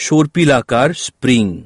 शोरपीलाकार spring.